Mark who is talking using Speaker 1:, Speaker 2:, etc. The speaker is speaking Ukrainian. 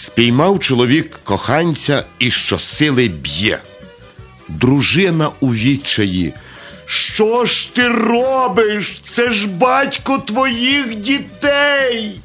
Speaker 1: Спіймав чоловік коханця і щосили б'є. Дружина у відчаї. Що ж ти робиш? Це ж батько твоїх дітей.